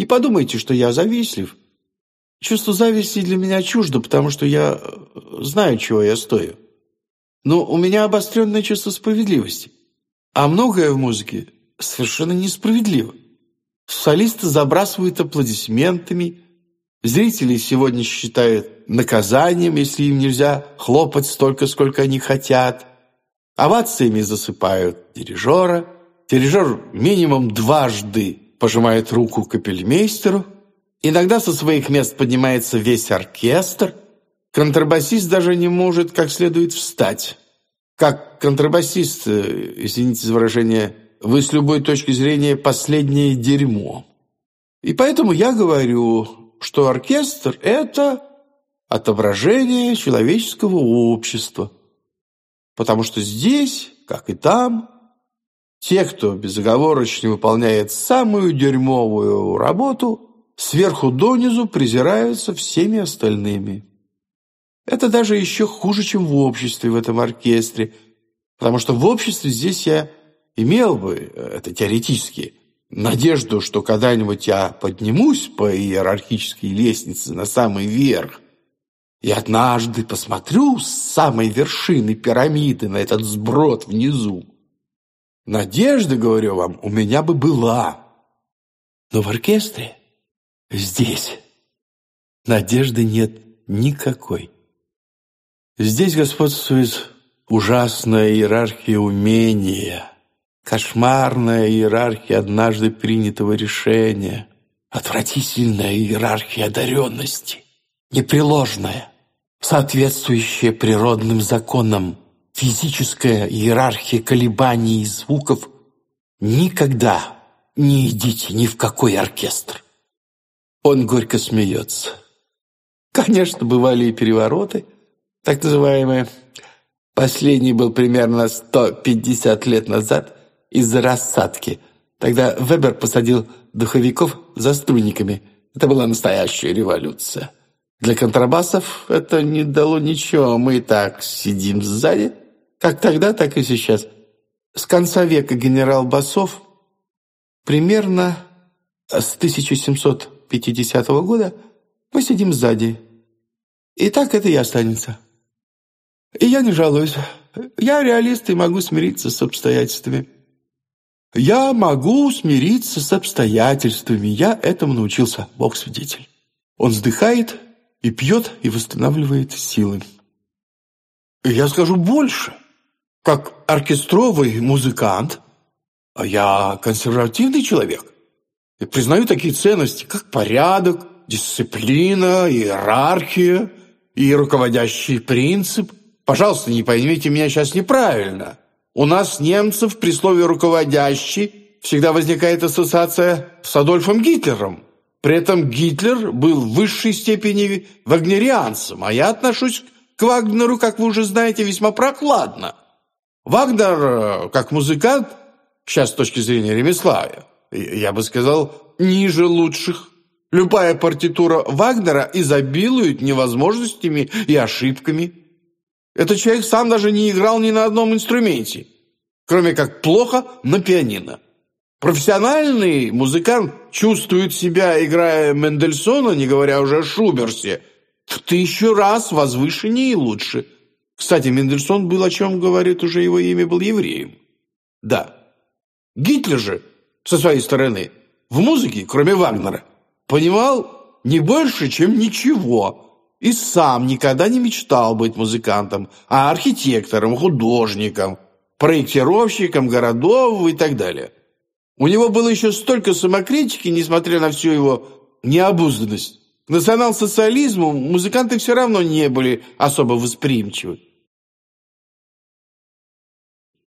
Не подумайте, что я завистлив. Чувство зависти для меня чуждо, потому что я э, знаю, чего я стою. Но у меня обостренное чувство справедливости. А многое в музыке совершенно несправедливо. Солисты забрасывают аплодисментами, зрители сегодня считают наказанием, если им нельзя хлопать столько, сколько они хотят. Овациями засыпают дирижера. Дирижер минимум дважды пожимает руку капельмейстеру, иногда со своих мест поднимается весь оркестр, контрабасист даже не может как следует встать. Как контрабасист, э, извините за выражение, вы с любой точки зрения последнее дерьмо. И поэтому я говорю, что оркестр – это отображение человеческого общества, потому что здесь, как и там, те, кто безоговорочно выполняет самую дерьмовую работу, сверху донизу презираются всеми остальными. Это даже еще хуже, чем в обществе в этом оркестре, потому что в обществе здесь я имел бы, э, это теоретически, надежду, что когда-нибудь я поднимусь по иерархической лестнице на самый верх и однажды посмотрю с самой вершины пирамиды на этот сброд внизу. Надежда, говорю вам, у меня бы была. Но в оркестре, здесь, надежды нет никакой. Здесь господствует ужасная иерархия умения, кошмарная иерархия однажды принятого решения, отвратительная иерархия одаренности, непреложная, соответствующая природным законам, физическая иерархия колебаний и звуков, никогда не идите ни в какой оркестр. Он горько смеется. Конечно, бывали и перевороты, так называемые. Последний был примерно 150 лет назад из-за рассадки. Тогда Вебер посадил духовиков за струнниками. Это была настоящая революция. Для контрабасов это не дало ничего. А мы и так сидим сзади. Как тогда, так и сейчас. С конца века генерал Басов примерно с 1750 года мы сидим сзади. И так это и останется. И я не жалуюсь. Я реалист и могу смириться с обстоятельствами. Я могу смириться с обстоятельствами. Я этому научился, Бог свидетель. Он вздыхает и пьет, и восстанавливает силы. Я скажу больше. Как оркестровый музыкант, а я консервативный человек, и признаю такие ценности, как порядок, дисциплина, иерархия и руководящий принцип. Пожалуйста, не поймите меня сейчас неправильно. У нас, немцев, при слове «руководящий» всегда возникает ассоциация с Адольфом Гитлером – при этом Гитлер был в высшей степени вагнерианцем, а я отношусь к Вагнеру, как вы уже знаете, весьма прохладно. Вагнер, как музыкант, сейчас с точки зрения ремесла, я бы сказал, ниже лучших. Любая партитура Вагнера изобилует невозможностями и ошибками. Этот человек сам даже не играл ни на одном инструменте, кроме как плохо на пианино. Профессиональный музыкант чувствует себя, играя Мендельсона, не говоря уже о Шуберсе, в тысячу раз возвышеннее и лучше. Кстати, Мендельсон был, о чем говорит уже его имя, был евреем. Да. Гитлер же, со своей стороны, в музыке, кроме Вагнера, понимал не больше, чем ничего. И сам никогда не мечтал быть музыкантом, а архитектором, художником, проектировщиком городов и так далее. У него было еще столько самокритики, несмотря на всю его необузданность. К национал-социализму музыканты все равно не были особо восприимчивы.